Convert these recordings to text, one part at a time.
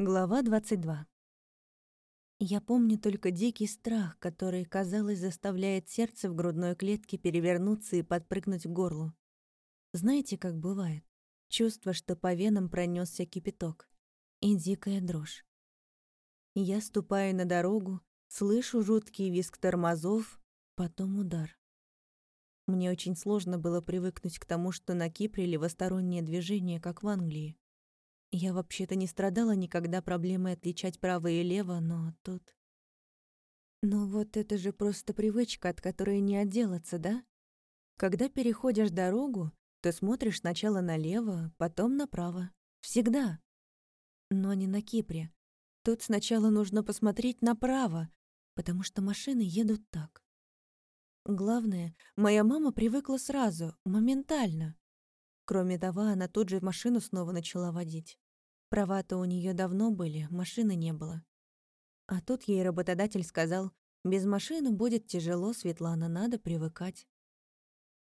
Глава 22. Я помню только дикий страх, который, казалось, заставляет сердце в грудной клетке перевернуться и подпрыгнуть к горлу. Знаете, как бывает? Чувство, что по венам пронесся кипяток. И дикая дрожь. Я ступаю на дорогу, слышу жуткий визг тормозов, потом удар. Мне очень сложно было привыкнуть к тому, что на Кипре левостороннее движение, как в Англии. Я вообще-то не страдала никогда проблемой отличать право и лево, но тут... Ну вот это же просто привычка, от которой не отделаться, да? Когда переходишь дорогу, ты смотришь сначала налево, потом направо. Всегда. Но не на Кипре. Тут сначала нужно посмотреть направо, потому что машины едут так. Главное, моя мама привыкла сразу, моментально. Кроме того, она тут же машину снова начала водить. Права-то у нее давно были, машины не было. А тут ей работодатель сказал, без машины будет тяжело, Светлана, надо привыкать.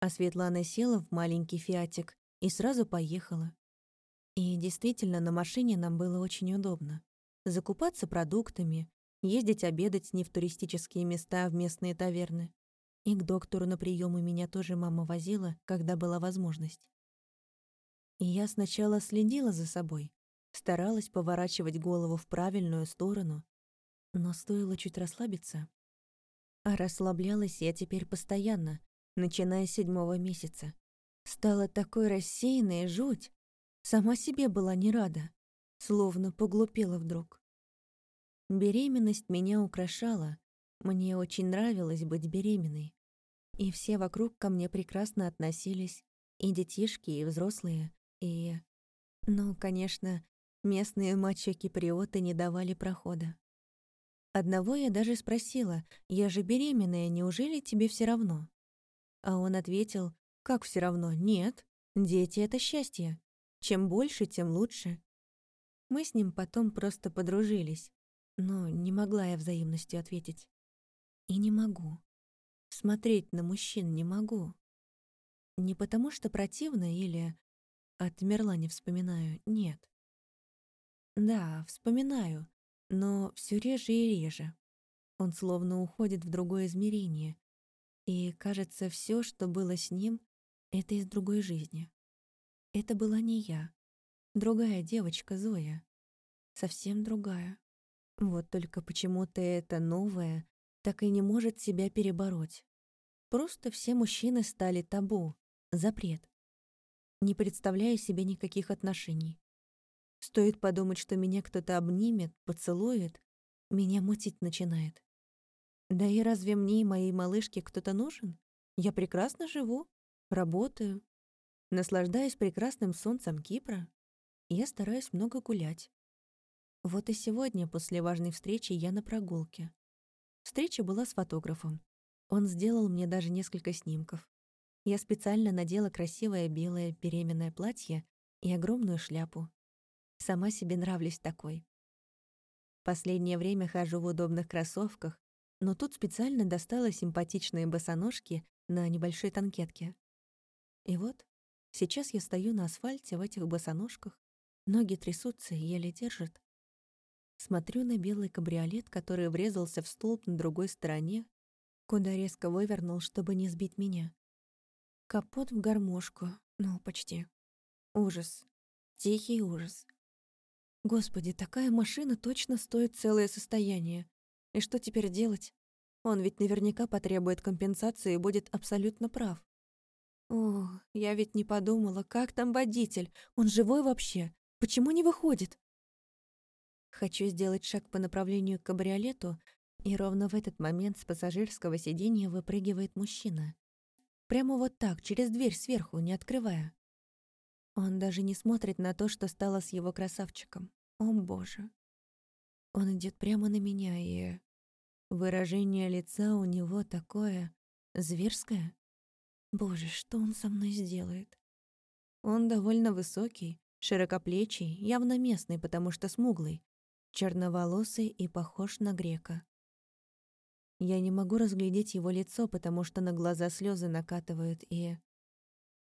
А Светлана села в маленький фиатик и сразу поехала. И действительно, на машине нам было очень удобно. Закупаться продуктами, ездить обедать не в туристические места, а в местные таверны. И к доктору на приемы меня тоже мама возила, когда была возможность. И я сначала следила за собой, старалась поворачивать голову в правильную сторону, но стоило чуть расслабиться. А расслаблялась я теперь постоянно, начиная с седьмого месяца. Стала такой рассеянной жуть. Сама себе была не рада, словно поглупела вдруг. Беременность меня украшала, мне очень нравилось быть беременной. И все вокруг ко мне прекрасно относились, и детишки, и взрослые, и... Ну, конечно, местные мачо-киприоты не давали прохода. Одного я даже спросила, я же беременная, неужели тебе все равно? А он ответил, как все равно, нет, дети — это счастье. Чем больше, тем лучше. Мы с ним потом просто подружились, но не могла я взаимностью ответить. И не могу. Смотреть на мужчин не могу. Не потому что противно или Отмерла не вспоминаю, нет. Да, вспоминаю, но все реже и реже. Он словно уходит в другое измерение. И, кажется, все, что было с ним, это из другой жизни. Это была не я. Другая девочка Зоя. Совсем другая. Вот только почему-то это новое так и не может себя перебороть. Просто все мужчины стали табу, запрет не представляя себе никаких отношений. Стоит подумать, что меня кто-то обнимет, поцелует, меня мутить начинает. Да и разве мне и моей малышке кто-то нужен? Я прекрасно живу, работаю, наслаждаюсь прекрасным солнцем Кипра. Я стараюсь много гулять. Вот и сегодня, после важной встречи, я на прогулке. Встреча была с фотографом. Он сделал мне даже несколько снимков. Я специально надела красивое белое беременное платье и огромную шляпу. Сама себе нравлюсь такой. Последнее время хожу в удобных кроссовках, но тут специально достала симпатичные босоножки на небольшой танкетке. И вот, сейчас я стою на асфальте в этих босоножках, ноги трясутся и еле держат. Смотрю на белый кабриолет, который врезался в столб на другой стороне, куда резко вывернул, чтобы не сбить меня. Капот в гармошку. Ну, почти. Ужас. Тихий ужас. Господи, такая машина точно стоит целое состояние. И что теперь делать? Он ведь наверняка потребует компенсации и будет абсолютно прав. О, я ведь не подумала, как там водитель? Он живой вообще? Почему не выходит? Хочу сделать шаг по направлению к кабриолету, и ровно в этот момент с пассажирского сиденья выпрыгивает мужчина. Прямо вот так, через дверь сверху, не открывая. Он даже не смотрит на то, что стало с его красавчиком. О, боже. Он идет прямо на меня, и... Выражение лица у него такое... зверское. Боже, что он со мной сделает? Он довольно высокий, широкоплечий, явно местный, потому что смуглый, черноволосый и похож на грека. Я не могу разглядеть его лицо, потому что на глаза слезы накатывают, и...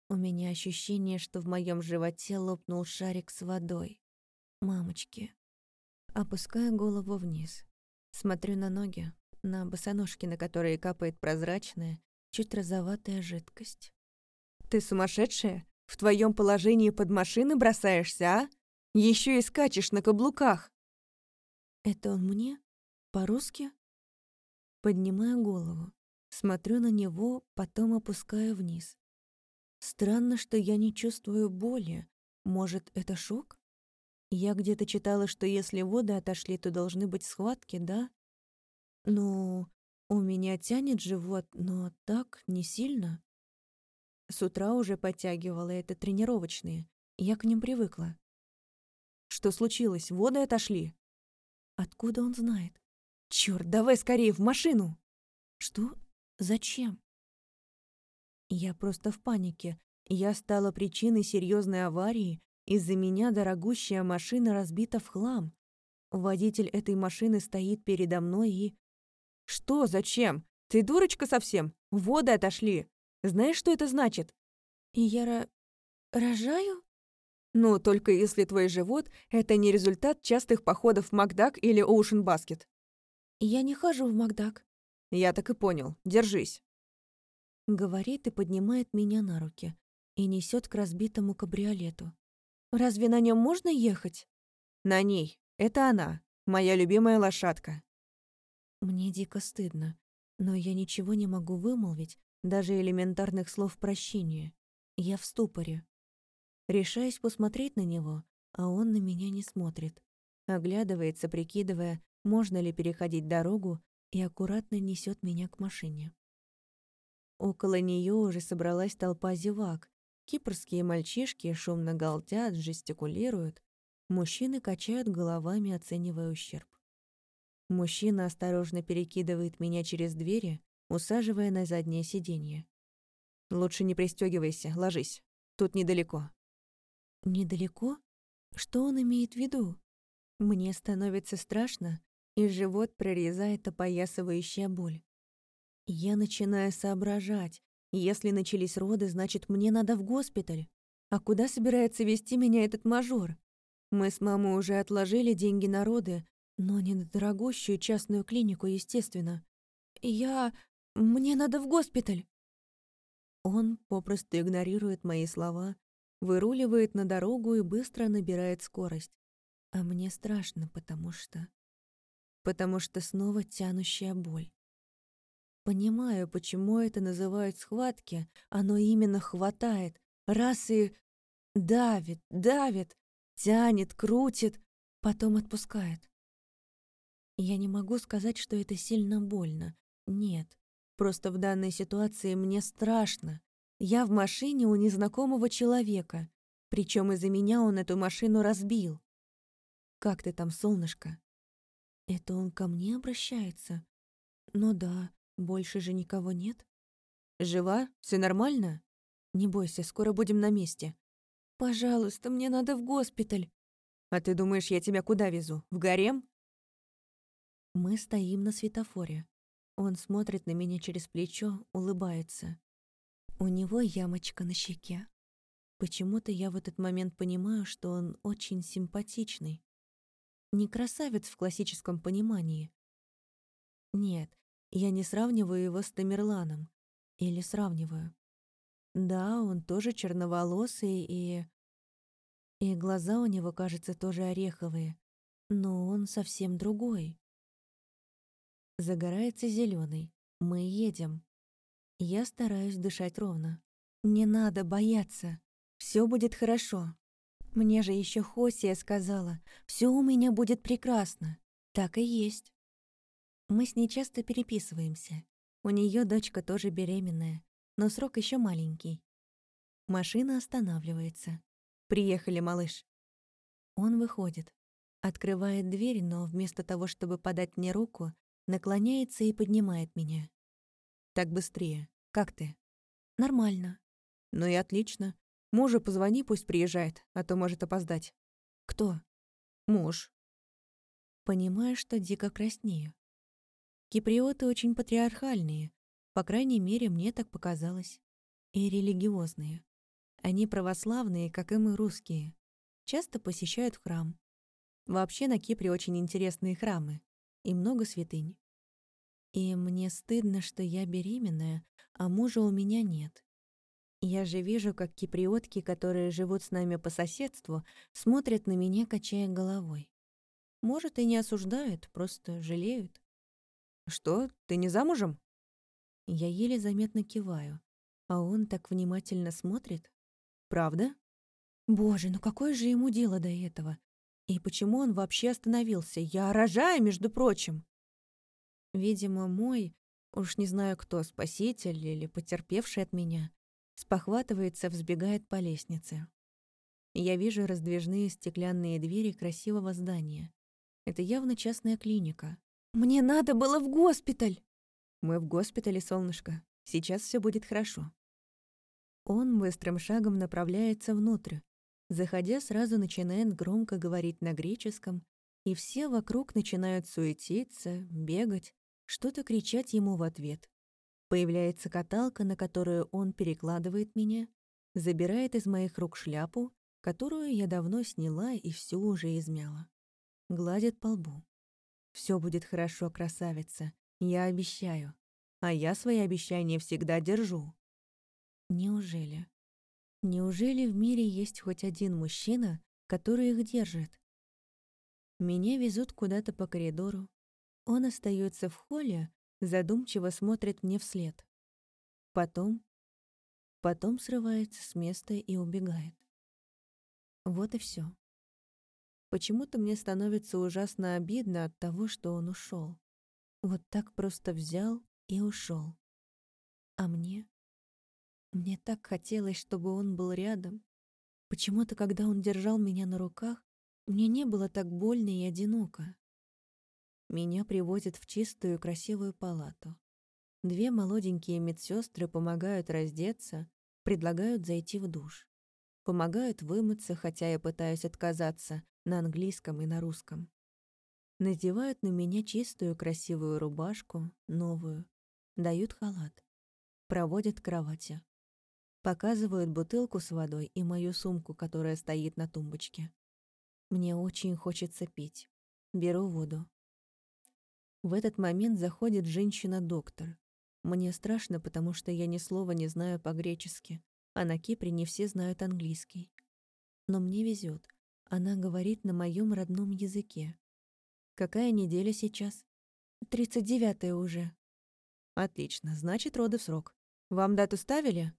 У меня ощущение, что в моем животе лопнул шарик с водой. Мамочки. Опускаю голову вниз. Смотрю на ноги, на босоножки, на которые капает прозрачная, чуть розоватая жидкость. «Ты сумасшедшая? В твоем положении под машины бросаешься, а? Еще и скачешь на каблуках!» «Это он мне? По-русски?» Поднимаю голову, смотрю на него, потом опускаю вниз. Странно, что я не чувствую боли. Может, это шок? Я где-то читала, что если воды отошли, то должны быть схватки, да? Ну, у меня тянет живот, но так не сильно. С утра уже подтягивала, это тренировочные. Я к ним привыкла. Что случилось? Воды отошли? Откуда он знает? Чёрт, давай скорее в машину! Что? Зачем? Я просто в панике. Я стала причиной серьезной аварии. Из-за меня дорогущая машина разбита в хлам. Водитель этой машины стоит передо мной и... «Что? Зачем? Ты дурочка совсем? Воды отошли. Знаешь, что это значит?» «И я ро... рожаю?» «Ну, только если твой живот — это не результат частых походов в Макдак или Оушен Баскет». «Я не хожу в Макдак». «Я так и понял. Держись». Говорит и поднимает меня на руки и несет к разбитому кабриолету. «Разве на нем можно ехать?» «На ней. Это она. Моя любимая лошадка». Мне дико стыдно, но я ничего не могу вымолвить, даже элементарных слов прощения. Я в ступоре. Решаюсь посмотреть на него, а он на меня не смотрит. Оглядывается, прикидывая, можно ли переходить дорогу, и аккуратно несет меня к машине. Около нее уже собралась толпа зевак. Кипрские мальчишки шумно галдят, жестикулируют. Мужчины качают головами, оценивая ущерб. Мужчина осторожно перекидывает меня через двери, усаживая на заднее сиденье. «Лучше не пристегивайся, ложись. Тут недалеко». «Недалеко? Что он имеет в виду?» Мне становится страшно, и живот прорезает опоясывающая боль. Я начинаю соображать. Если начались роды, значит, мне надо в госпиталь. А куда собирается вести меня этот мажор? Мы с мамой уже отложили деньги на роды, но не на дорогущую частную клинику, естественно. Я... мне надо в госпиталь. Он попросту игнорирует мои слова, выруливает на дорогу и быстро набирает скорость. А мне страшно, потому что... Потому что снова тянущая боль. Понимаю, почему это называют схватки. Оно именно хватает. Раз и давит, давит, тянет, крутит, потом отпускает. Я не могу сказать, что это сильно больно. Нет. Просто в данной ситуации мне страшно. Я в машине у незнакомого человека. Причем из-за меня он эту машину разбил. «Как ты там, солнышко?» Это он ко мне обращается? Ну да, больше же никого нет. Жива? Все нормально? Не бойся, скоро будем на месте. Пожалуйста, мне надо в госпиталь. А ты думаешь, я тебя куда везу? В гарем? Мы стоим на светофоре. Он смотрит на меня через плечо, улыбается. У него ямочка на щеке. Почему-то я в этот момент понимаю, что он очень симпатичный. Не красавец в классическом понимании. Нет, я не сравниваю его с Тамерланом. Или сравниваю. Да, он тоже черноволосый и... И глаза у него, кажется, тоже ореховые. Но он совсем другой. Загорается зеленый. Мы едем. Я стараюсь дышать ровно. Не надо бояться. Все будет хорошо. Мне же еще Хосия сказала, все у меня будет прекрасно. Так и есть. Мы с ней часто переписываемся. У нее дочка тоже беременная, но срок еще маленький. Машина останавливается. «Приехали, малыш». Он выходит, открывает дверь, но вместо того, чтобы подать мне руку, наклоняется и поднимает меня. «Так быстрее. Как ты?» «Нормально». «Ну и отлично. Мужу позвони, пусть приезжает, а то может опоздать». «Кто?» «Муж». Понимаю, что дико краснею. Киприоты очень патриархальные, по крайней мере, мне так показалось, и религиозные. Они православные, как и мы русские. Часто посещают храм. Вообще на Кипре очень интересные храмы и много святынь. И мне стыдно, что я беременная, а мужа у меня нет. Я же вижу, как киприотки, которые живут с нами по соседству, смотрят на меня, качая головой. Может, и не осуждают, просто жалеют. «Что, ты не замужем?» Я еле заметно киваю, а он так внимательно смотрит. «Правда?» Боже, ну какое же ему дело до этого? И почему он вообще остановился? Я рожаю, между прочим. Видимо, мой, уж не знаю кто, спаситель или потерпевший от меня, спохватывается, взбегает по лестнице. Я вижу раздвижные стеклянные двери красивого здания. Это явно частная клиника. «Мне надо было в госпиталь!» «Мы в госпитале, солнышко. Сейчас все будет хорошо». Он быстрым шагом направляется внутрь, Заходя, сразу начинает громко говорить на греческом, и все вокруг начинают суетиться, бегать, что-то кричать ему в ответ. Появляется каталка, на которую он перекладывает меня, забирает из моих рук шляпу, которую я давно сняла и всю уже измяла. Гладит по лбу. Все будет хорошо, красавица, я обещаю. А я свои обещания всегда держу». Неужели? Неужели в мире есть хоть один мужчина, который их держит? Меня везут куда-то по коридору. Он остается в холле, задумчиво смотрит мне вслед. Потом... Потом срывается с места и убегает. Вот и все. Почему-то мне становится ужасно обидно от того, что он ушел. Вот так просто взял и ушел. А мне? Мне так хотелось, чтобы он был рядом. Почему-то, когда он держал меня на руках, мне не было так больно и одиноко. Меня приводят в чистую красивую палату. Две молоденькие медсестры помогают раздеться, предлагают зайти в душ. Помогают вымыться, хотя я пытаюсь отказаться, на английском и на русском. Надевают на меня чистую красивую рубашку, новую. Дают халат. Проводят к кровати. Показывают бутылку с водой и мою сумку, которая стоит на тумбочке. Мне очень хочется пить. Беру воду. В этот момент заходит женщина-доктор. Мне страшно, потому что я ни слова не знаю по-гречески, а на Кипре не все знают английский. Но мне везет. Она говорит на моем родном языке. Какая неделя сейчас? Тридцать девятая уже. Отлично, значит, роды в срок. Вам дату ставили?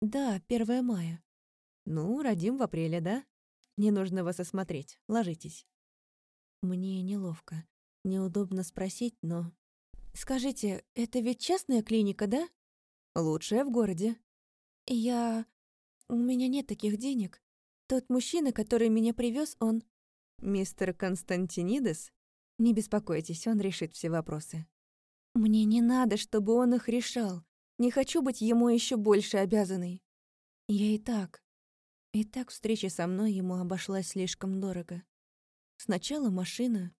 «Да, 1 мая». «Ну, родим в апреле, да? Не нужно вас осмотреть. Ложитесь». Мне неловко. Неудобно спросить, но... «Скажите, это ведь частная клиника, да?» «Лучшая в городе». «Я... У меня нет таких денег. Тот мужчина, который меня привез, он...» «Мистер Константинидес?» «Не беспокойтесь, он решит все вопросы». «Мне не надо, чтобы он их решал. Не хочу быть ему еще больше обязанной. Я и так. И так встреча со мной ему обошлась слишком дорого. Сначала машина,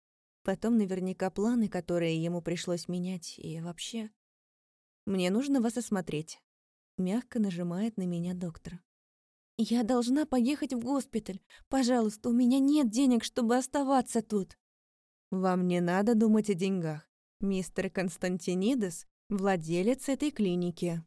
потом наверняка планы, которые ему пришлось менять, и вообще... «Мне нужно вас осмотреть», — мягко нажимает на меня доктор. «Я должна поехать в госпиталь. Пожалуйста, у меня нет денег, чтобы оставаться тут». «Вам не надо думать о деньгах. Мистер Константинидес владелец этой клиники.